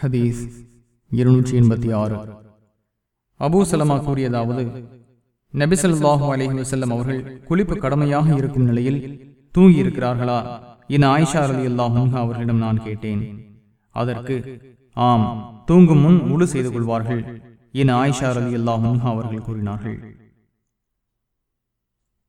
ஹதீஸ் இருநூற்றி எண்பத்தி ஆறு. அபூ சலமா கூறியதாவது நபிசல்லாஹு அலஹி வசல்லம் அவர்கள் குளிப்பு கடமையாக இருக்கும் நிலையில் தூங்கி இருக்கிறார்களா என ஆயிஷா அலி அல்லாஹ் அவர்களிடம் நான் கேட்டேன். அதற்கு ஆம் தூங்கும் முன் முழு செய்து கொள்வார்கள் என ஆயிஷா அலி அல்லாஹ் அவர்கள் கூறினார்கள்.